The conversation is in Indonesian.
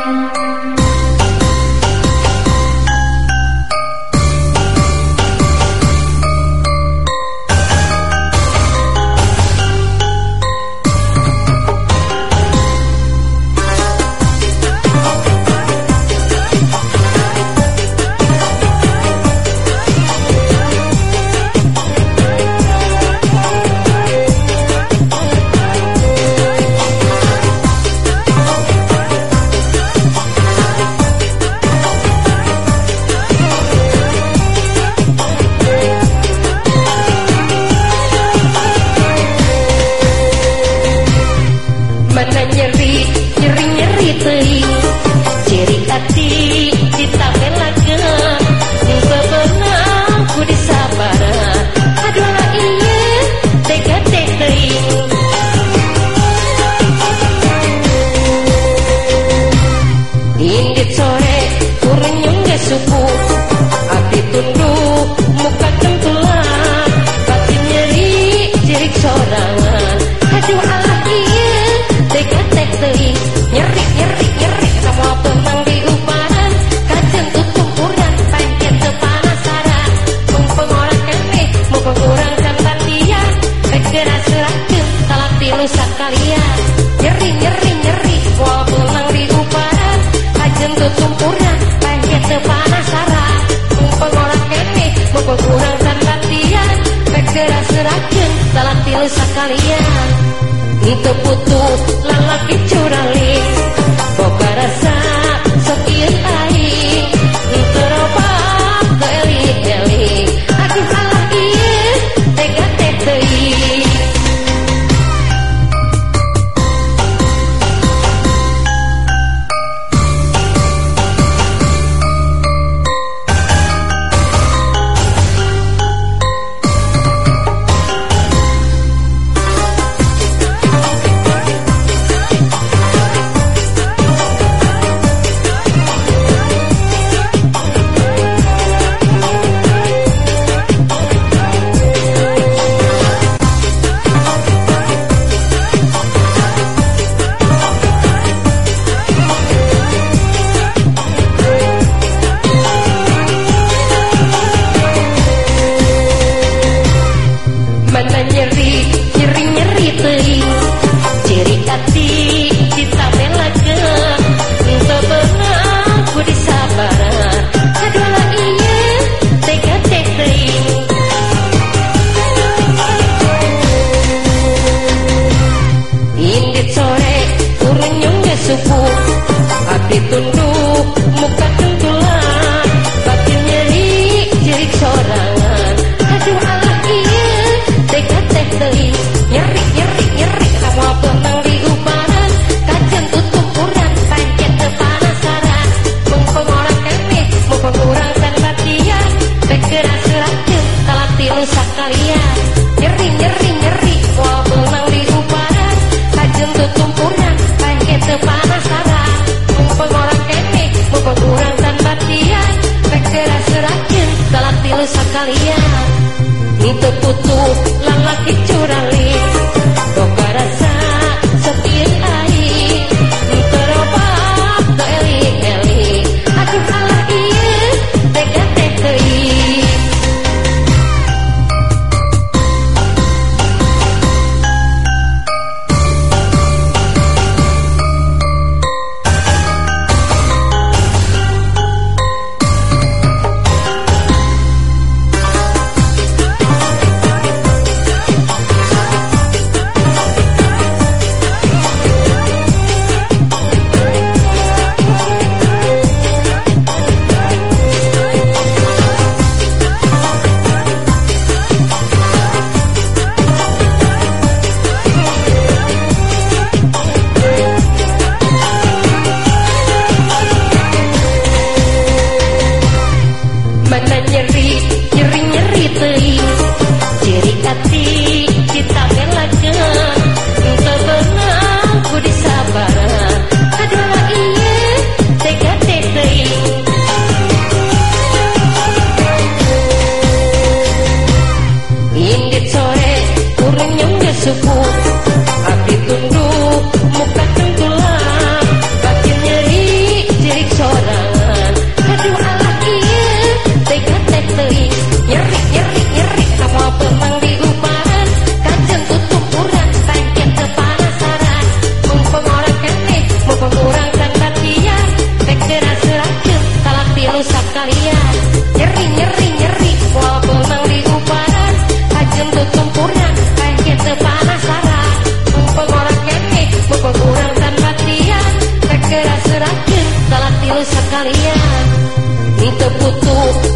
Música jentut sempurna Pengen sepanasaran Kumpeng orang kene Mokol kurang sanratian Bek deras serakin Dalam tilu sakalian Itu putus lalaki curali. Tilu sekalian Itu